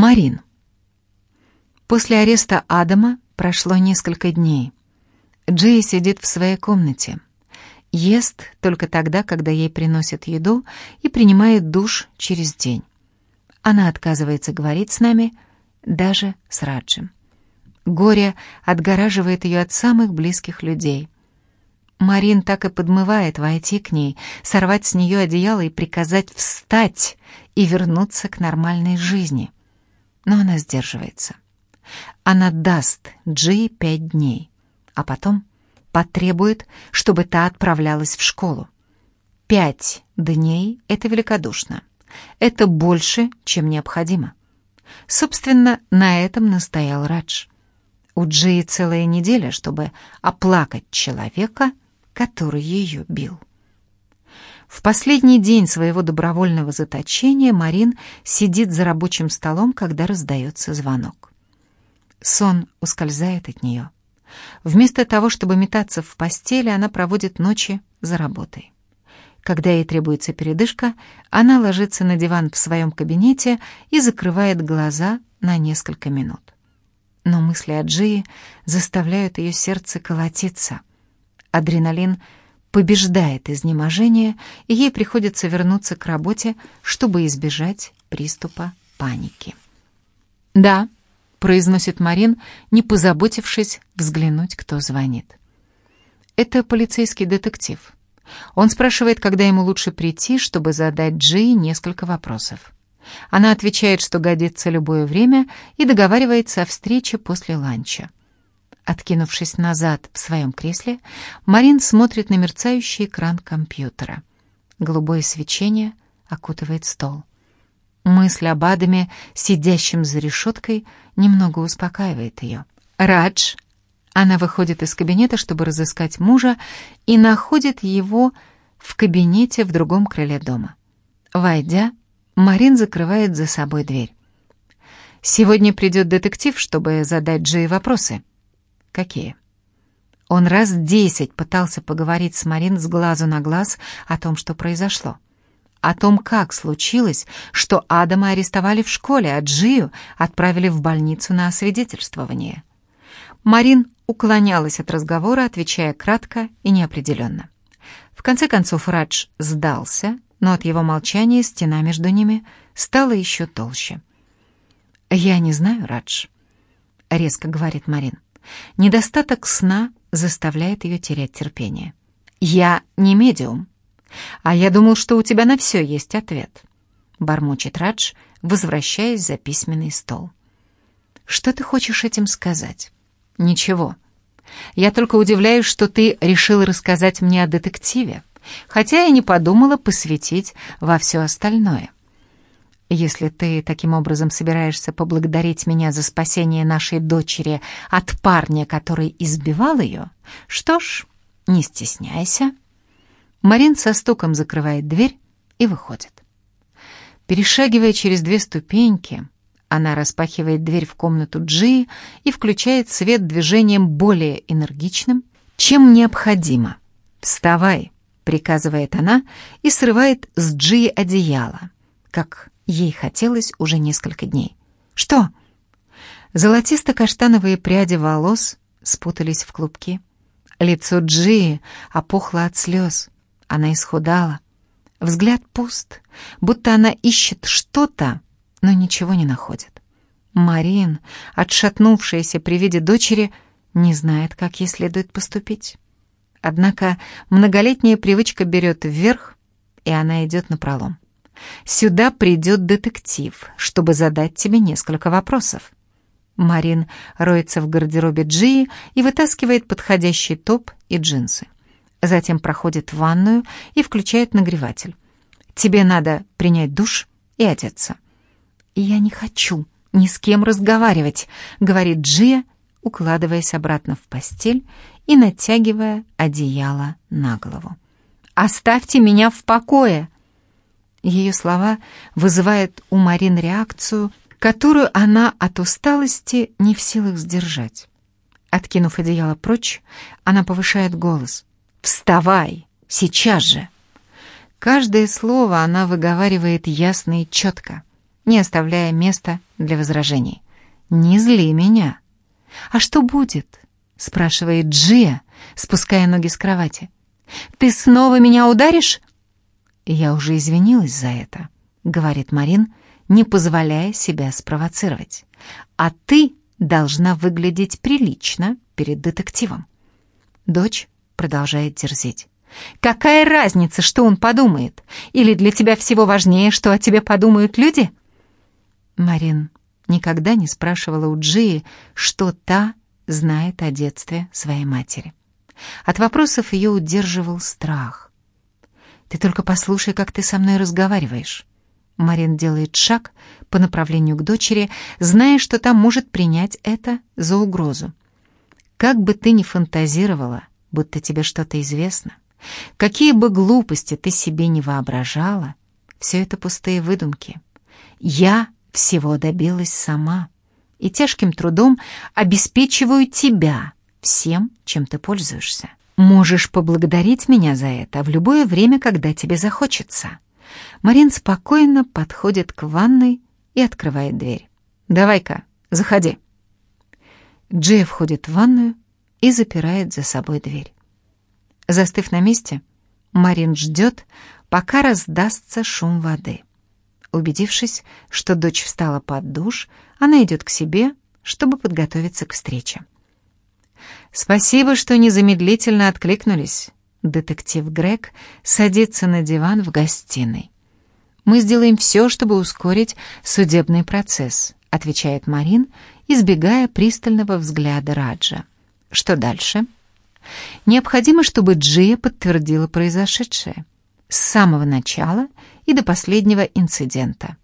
Марин. После ареста Адама прошло несколько дней. Джей сидит в своей комнате. Ест только тогда, когда ей приносят еду, и принимает душ через день. Она отказывается говорить с нами, даже с Раджем. Горе отгораживает ее от самых близких людей. Марин так и подмывает войти к ней, сорвать с нее одеяло и приказать встать и вернуться к нормальной жизни. Но она сдерживается. Она даст Джи пять дней, а потом потребует, чтобы та отправлялась в школу. Пять дней — это великодушно. Это больше, чем необходимо. Собственно, на этом настоял Радж. У Джии целая неделя, чтобы оплакать человека, который ее бил. В последний день своего добровольного заточения Марин сидит за рабочим столом, когда раздается звонок. Сон ускользает от нее. Вместо того, чтобы метаться в постели, она проводит ночи за работой. Когда ей требуется передышка, она ложится на диван в своем кабинете и закрывает глаза на несколько минут. Но мысли о Джии заставляют ее сердце колотиться. Адреналин побеждает изнеможение, и ей приходится вернуться к работе, чтобы избежать приступа паники. «Да», — произносит Марин, не позаботившись взглянуть, кто звонит. «Это полицейский детектив». Он спрашивает, когда ему лучше прийти, чтобы задать Джи несколько вопросов. Она отвечает, что годится любое время, и договаривается о встрече после ланча. Откинувшись назад в своем кресле, Марин смотрит на мерцающий экран компьютера. Голубое свечение окутывает стол. Мысль об Адаме, сидящем за решеткой, немного успокаивает ее. «Радж!» Она выходит из кабинета, чтобы разыскать мужа, и находит его в кабинете в другом крыле дома. Войдя, Марин закрывает за собой дверь. «Сегодня придет детектив, чтобы задать Джей вопросы». «Какие?» Он раз десять пытался поговорить с Марин с глазу на глаз о том, что произошло. О том, как случилось, что Адама арестовали в школе, а Джию отправили в больницу на освидетельствование. Марин уклонялась от разговора, отвечая кратко и неопределенно. В конце концов Радж сдался но от его молчания стена между ними стала еще толще. «Я не знаю, Радж», — резко говорит Марин. Недостаток сна заставляет ее терять терпение. «Я не медиум, а я думал, что у тебя на все есть ответ», — бормочет Радж, возвращаясь за письменный стол. «Что ты хочешь этим сказать?» «Ничего. Я только удивляюсь, что ты решил рассказать мне о детективе хотя и не подумала посвятить во все остальное. Если ты таким образом собираешься поблагодарить меня за спасение нашей дочери от парня, который избивал ее, что ж, не стесняйся. Марин со стуком закрывает дверь и выходит. Перешагивая через две ступеньки, она распахивает дверь в комнату Джи и включает свет движением более энергичным, чем необходимо. «Вставай!» приказывает она и срывает с Джи одеяло, как ей хотелось уже несколько дней. «Что?» Золотисто-каштановые пряди волос спутались в клубки. Лицо Джи опухло от слез. Она исхудала. Взгляд пуст, будто она ищет что-то, но ничего не находит. Марин, отшатнувшаяся при виде дочери, не знает, как ей следует поступить. Однако многолетняя привычка берет вверх, и она идет на пролом. Сюда придет детектив, чтобы задать тебе несколько вопросов. Марин роется в гардеробе Джии и вытаскивает подходящий топ и джинсы. Затем проходит в ванную и включает нагреватель. Тебе надо принять душ и одеться. «Я не хочу ни с кем разговаривать», — говорит Джия, укладываясь обратно в постель и натягивая одеяло на голову. «Оставьте меня в покое!» Ее слова вызывают у Марин реакцию, которую она от усталости не в силах сдержать. Откинув одеяло прочь, она повышает голос. «Вставай! Сейчас же!» Каждое слово она выговаривает ясно и четко. не оставляя места для возражений. «Не зли меня». «А что будет?» — спрашивает Джия, спуская ноги с кровати. «Ты снова меня ударишь?» «Я уже извинилась за это», — говорит Марин, не позволяя себя спровоцировать. «А ты должна выглядеть прилично перед детективом». Дочь продолжает дерзить. «Какая разница, что он подумает? Или для тебя всего важнее, что о тебе подумают люди?» Марин никогда не спрашивала у Джии, что та знает о детстве своей матери. От вопросов ее удерживал страх. «Ты только послушай, как ты со мной разговариваешь». Марин делает шаг по направлению к дочери, зная, что та может принять это за угрозу. «Как бы ты ни фантазировала, будто тебе что-то известно, какие бы глупости ты себе не воображала, все это пустые выдумки. Я всего добилась сама и тяжким трудом обеспечиваю тебя всем, чем ты пользуешься. Можешь поблагодарить меня за это в любое время, когда тебе захочется. Марин спокойно подходит к ванной и открывает дверь. «Давай-ка, заходи». Джей входит в ванную и запирает за собой дверь. Застыв на месте, Марин ждет, пока раздастся шум воды. Убедившись, что дочь встала под душ, она идет к себе, чтобы подготовиться к встрече. «Спасибо, что незамедлительно откликнулись». Детектив Грег садится на диван в гостиной. «Мы сделаем все, чтобы ускорить судебный процесс», отвечает Марин, избегая пристального взгляда Раджа. «Что дальше?» «Необходимо, чтобы Джия подтвердила произошедшее. С самого начала и до последнего инцидента.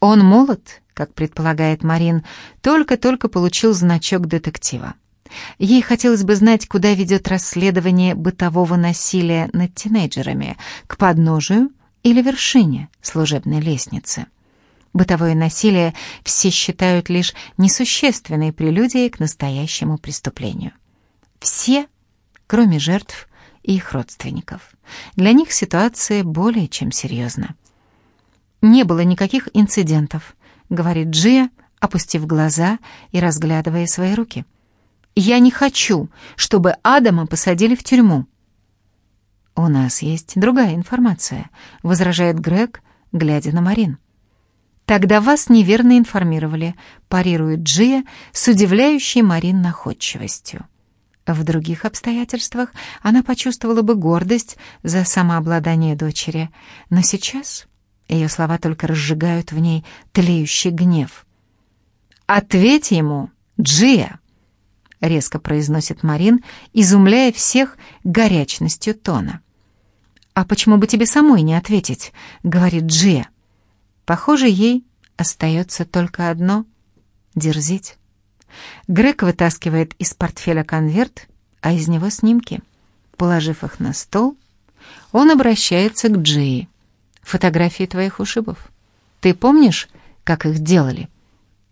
Он молод, как предполагает Марин, только-только получил значок детектива. Ей хотелось бы знать, куда ведет расследование бытового насилия над тинейджерами, к подножию или вершине служебной лестницы. Бытовое насилие все считают лишь несущественной прелюдией к настоящему преступлению. Все, кроме жертв и их родственников. Для них ситуация более чем серьезна. «Не было никаких инцидентов», — говорит Джия, опустив глаза и разглядывая свои руки. «Я не хочу, чтобы Адама посадили в тюрьму». «У нас есть другая информация», — возражает Грег, глядя на Марин. «Тогда вас неверно информировали», — парирует Джия с удивляющей Марин находчивостью. В других обстоятельствах она почувствовала бы гордость за самообладание дочери, но сейчас ее слова только разжигают в ней тлеющий гнев. «Ответь ему, Джия!» — резко произносит Марин, изумляя всех горячностью тона. «А почему бы тебе самой не ответить?» — говорит Джия. Похоже, ей остается только одно — дерзить. Грег вытаскивает из портфеля конверт, а из него снимки. Положив их на стол, он обращается к Джии. «Фотографии твоих ушибов. Ты помнишь, как их делали?»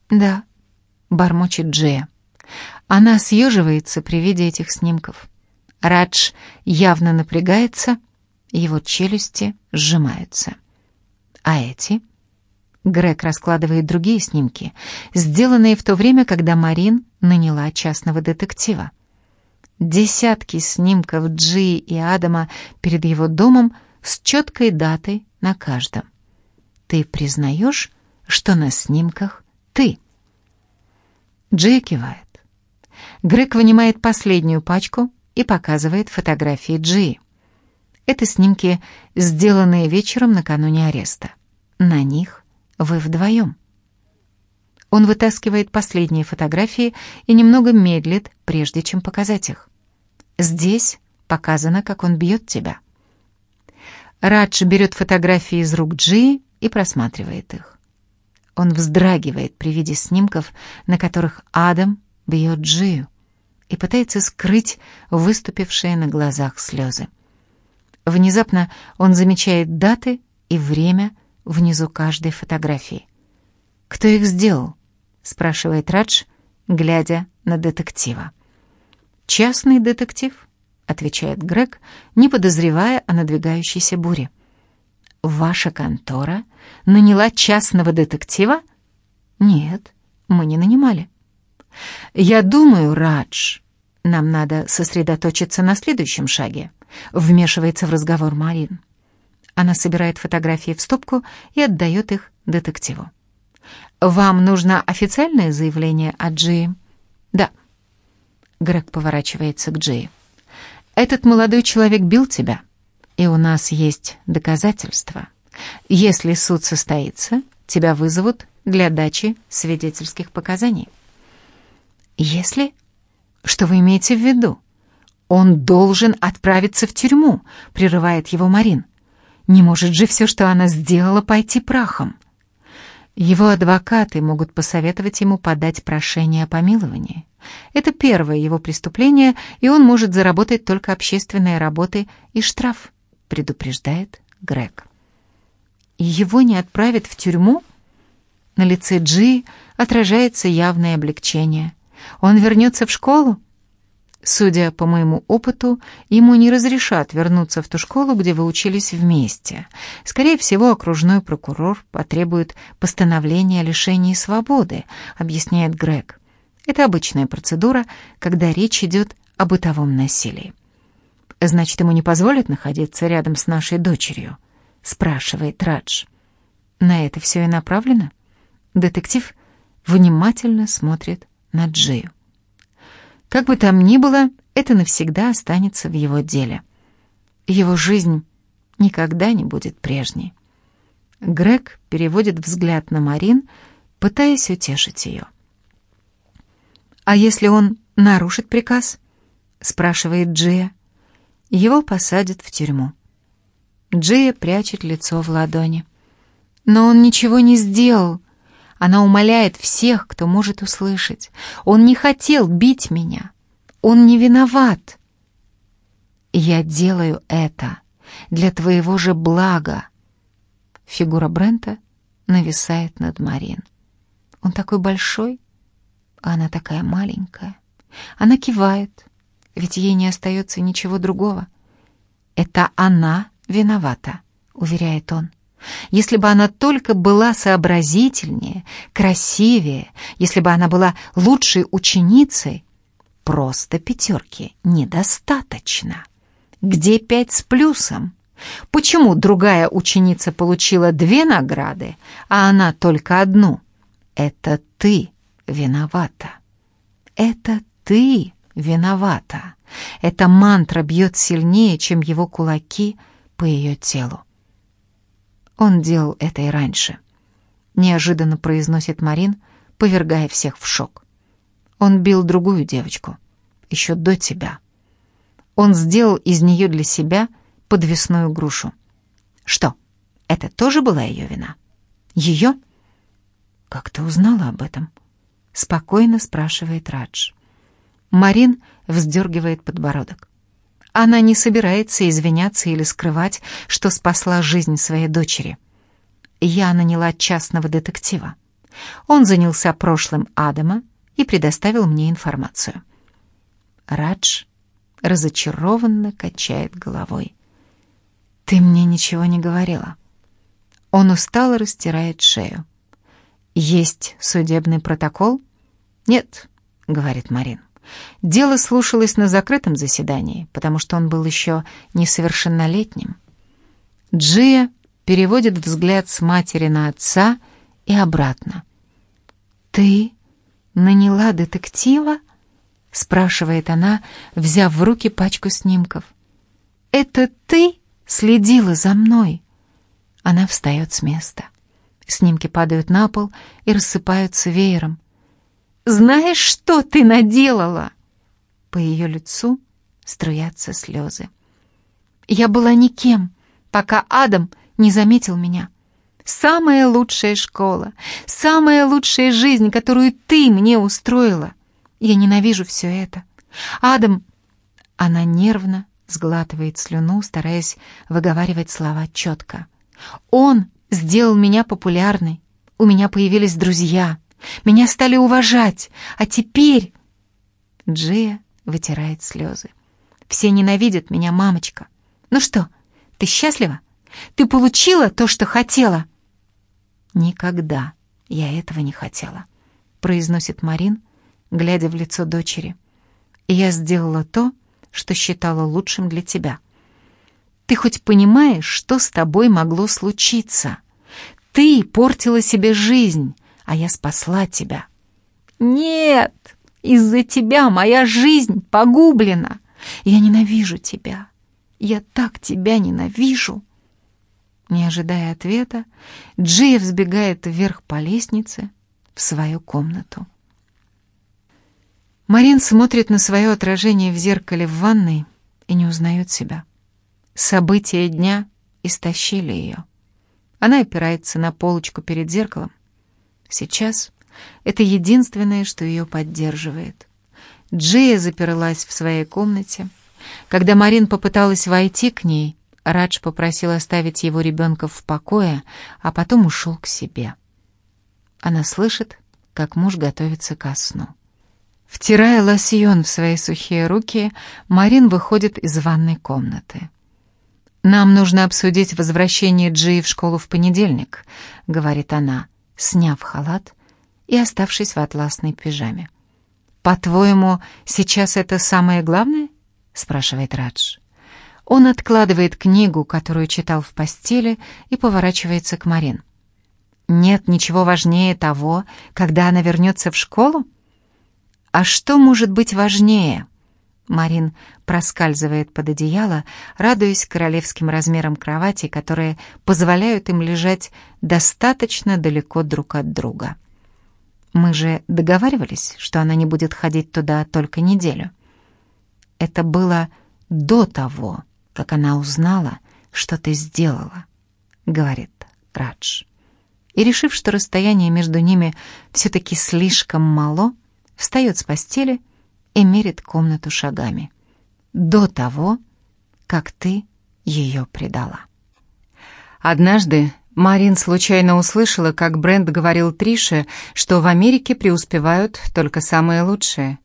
«Да», — бормочет Джия. Она съеживается при виде этих снимков. Радж явно напрягается, его челюсти сжимаются. А эти? Грег раскладывает другие снимки, сделанные в то время, когда Марин наняла частного детектива. Десятки снимков Джи и Адама перед его домом с четкой датой на каждом. Ты признаешь, что на снимках ты? Джи кивает. Грег вынимает последнюю пачку и показывает фотографии Джи. Это снимки, сделанные вечером накануне ареста. На них вы вдвоем. Он вытаскивает последние фотографии и немного медлит, прежде чем показать их. Здесь показано, как он бьет тебя. Радж берет фотографии из рук Джи и просматривает их. Он вздрагивает при виде снимков, на которых Адам бьет Джию, и пытается скрыть выступившие на глазах слезы. Внезапно он замечает даты и время, внизу каждой фотографии. «Кто их сделал?» — спрашивает Радж, глядя на детектива. «Частный детектив», — отвечает Грег, не подозревая о надвигающейся буре. Ваша контора наняла частного детектива? Нет, мы не нанимали. Я думаю, Радж, нам надо сосредоточиться на следующем шаге. Вмешивается в разговор Марин. Она собирает фотографии в стопку и отдает их детективу. «Вам нужно официальное заявление от Джи?» «Да». Грег поворачивается к Джи. «Этот молодой человек бил тебя, и у нас есть доказательства. Если суд состоится, тебя вызовут для дачи свидетельских показаний». «Если?» «Что вы имеете в виду?» «Он должен отправиться в тюрьму», — прерывает его Марин. «Не может же все, что она сделала, пойти прахом». Его адвокаты могут посоветовать ему подать прошение о помиловании. Это первое его преступление, и он может заработать только общественные работы и штраф, предупреждает Грег. И его не отправят в тюрьму? На лице Джи отражается явное облегчение. Он вернется в школу? Судя по моему опыту, ему не разрешат вернуться в ту школу, где вы учились вместе. Скорее всего, окружной прокурор потребует постановления о лишении свободы, объясняет Грег. Это обычная процедура, когда речь идет о бытовом насилии. «Значит, ему не позволят находиться рядом с нашей дочерью?» — спрашивает Радж. На это все и направлено. Детектив внимательно смотрит на Джию. Как бы там ни было, это навсегда останется в его деле. Его жизнь никогда не будет прежней. Грег переводит взгляд на Марин, пытаясь утешить ее. «А если он нарушит приказ?» — спрашивает Джия. Его посадят в тюрьму. Джия прячет лицо в ладони. «Но он ничего не сделал!» Она умоляет всех, кто может услышать. Он не хотел бить меня. Он не виноват. Я делаю это для твоего же блага. Фигура Брента нависает над Марин. Он такой большой, а она такая маленькая. Она кивает, ведь ей не остается ничего другого. Это она виновата, уверяет он. Если бы она только была сообразительнее, красивее, если бы она была лучшей ученицей, просто пятерки недостаточно. Где пять с плюсом? Почему другая ученица получила две награды, а она только одну? Это ты виновата. Это ты виновата. Эта мантра бьет сильнее, чем его кулаки по ее телу. Он делал это и раньше. Неожиданно произносит Марин, повергая всех в шок. Он бил другую девочку, еще до тебя. Он сделал из нее для себя подвесную грушу. Что, это тоже была ее вина? Ее? Как ты узнала об этом? Спокойно спрашивает Радж. Марин вздергивает подбородок. Она не собирается извиняться или скрывать, что спасла жизнь своей дочери. Я наняла частного детектива. Он занялся прошлым Адама и предоставил мне информацию. Радж разочарованно качает головой. «Ты мне ничего не говорила». Он устало растирает шею. «Есть судебный протокол?» «Нет», — говорит Марин. Дело слушалось на закрытом заседании, потому что он был еще несовершеннолетним. Джия переводит взгляд с матери на отца и обратно. «Ты наняла детектива?» — спрашивает она, взяв в руки пачку снимков. «Это ты следила за мной?» Она встает с места. Снимки падают на пол и рассыпаются веером. Знаешь, что ты наделала?» По ее лицу струятся слезы. «Я была никем, пока Адам не заметил меня. Самая лучшая школа, самая лучшая жизнь, которую ты мне устроила. Я ненавижу все это. Адам...» Она нервно сглатывает слюну, стараясь выговаривать слова четко. «Он сделал меня популярной. У меня появились друзья». Меня стали уважать, а теперь...» Джия вытирает слезы. «Все ненавидят меня, мамочка. Ну что, ты счастлива? Ты получила то, что хотела?» «Никогда я этого не хотела», — произносит Марин, глядя в лицо дочери. «И я сделала то, что считала лучшим для тебя. Ты хоть понимаешь, что с тобой могло случиться? Ты портила себе жизнь, а я спасла тебя». «Нет, из-за тебя моя жизнь погублена. Я ненавижу тебя. Я так тебя ненавижу». Не ожидая ответа, Джия взбегает вверх по лестнице в свою комнату. Марин смотрит на свое отражение в зеркале в ванной и не узнает себя. События дня истощили ее. Она опирается на полочку перед зеркалом. Сейчас это единственное, что ее поддерживает. Джия заперлась в своей комнате. Когда Марин попыталась войти к ней, Радж попросил оставить его ребенка в покое, а потом ушел к себе. Она слышит, как муж готовится ко сну. Втирая лосьон в свои сухие руки, Марин выходит из ванной комнаты. «Нам нужно обсудить возвращение Джи в школу в понедельник», — говорит она, сняв халат и оставшись в атласной пижаме. «По-твоему, сейчас это самое главное?» — спрашивает Радж. Он откладывает книгу, которую читал в постели, и поворачивается к Марин. «Нет ничего важнее того, когда она вернется в школу?» «А что может быть важнее?» Марин проскальзывает под одеяло, радуясь королевским размерам кровати, которые позволяют им лежать достаточно далеко друг от друга. «Мы же договаривались, что она не будет ходить туда только неделю». Это было до того, как она узнала, что ты сделала», — говорит Радж. И, решив, что расстояние между ними все-таки слишком мало, встает с постели и мерит комнату шагами. До того, как ты ее предала. Однажды Марин случайно услышала, как Брент говорил Трише, что в Америке преуспевают только самые лучшие.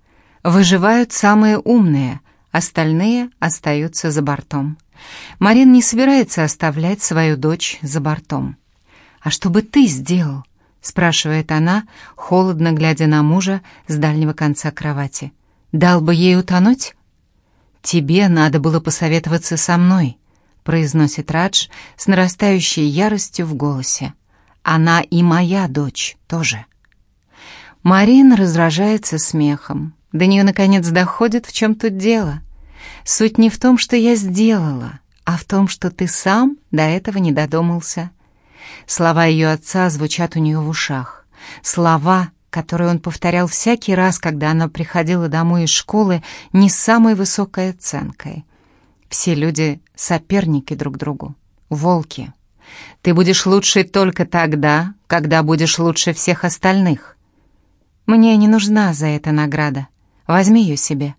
Выживают самые умные, остальные остаются за бортом. Марин не собирается оставлять свою дочь за бортом. «А что бы ты сделал?» — спрашивает она, холодно глядя на мужа с дальнего конца кровати. «Дал бы ей утонуть?» «Тебе надо было посоветоваться со мной», — произносит Радж с нарастающей яростью в голосе. «Она и моя дочь тоже». Марин раздражается смехом. До нее, наконец, доходит, в чем тут дело. Суть не в том, что я сделала, а в том, что ты сам до этого не додумался. Слова ее отца звучат у нее в ушах. Слова, которые он повторял всякий раз, когда она приходила домой из школы не с самой высокой оценкой. Все люди — соперники друг другу, волки. Ты будешь лучше только тогда, когда будешь лучше всех остальных. Мне не нужна за это награда. Возьми ее себе.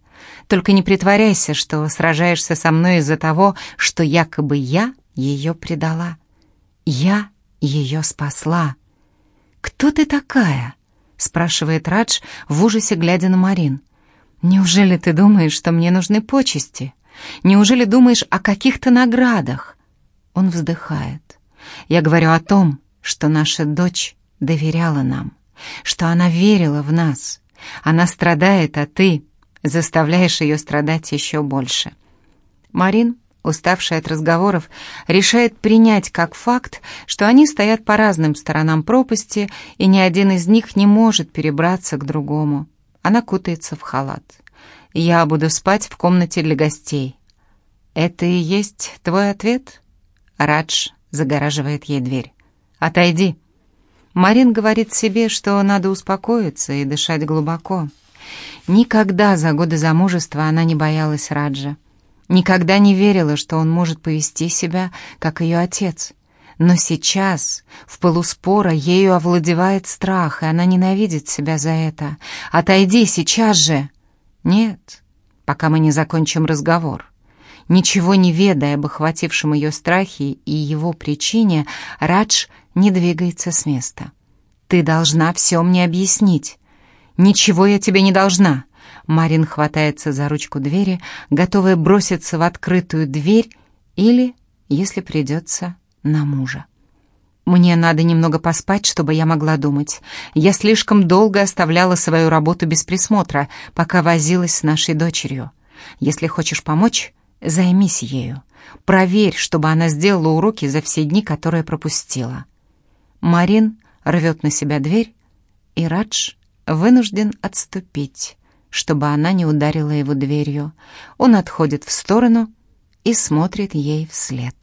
Только не притворяйся, что сражаешься со мной из-за того, что якобы я ее предала. Я ее спасла. «Кто ты такая?» — спрашивает Радж в ужасе, глядя на Марин. «Неужели ты думаешь, что мне нужны почести? Неужели думаешь о каких-то наградах?» Он вздыхает. «Я говорю о том, что наша дочь доверяла нам, что она верила в нас. Она страдает, а ты заставляешь ее страдать еще больше. Марин, уставшая от разговоров, решает принять как факт, что они стоят по разным сторонам пропасти, и ни один из них не может перебраться к другому. Она кутается в халат. «Я буду спать в комнате для гостей». «Это и есть твой ответ?» Радж загораживает ей дверь. «Отойди». Марин говорит себе, что надо успокоиться и дышать глубоко. Никогда за годы замужества она не боялась Раджа. Никогда не верила, что он может повести себя, как ее отец. Но сейчас, в полуспора, ею овладевает страх, и она ненавидит себя за это. «Отойди сейчас же!» «Нет, пока мы не закончим разговор». Ничего не ведая об охватившем ее страхе и его причине, Радж не двигается с места. «Ты должна все мне объяснить. «Ничего я тебе не должна!» Марин хватается за ручку двери, готовая броситься в открытую дверь или, если придется, на мужа. Мне надо немного поспать, чтобы я могла думать. Я слишком долго оставляла свою работу без присмотра, пока возилась с нашей дочерью. Если хочешь помочь, займись ею. Проверь, чтобы она сделала уроки за все дни, которые пропустила. Марин рвет на себя дверь, и Радж вынужден отступить, чтобы она не ударила его дверью. Он отходит в сторону и смотрит ей вслед.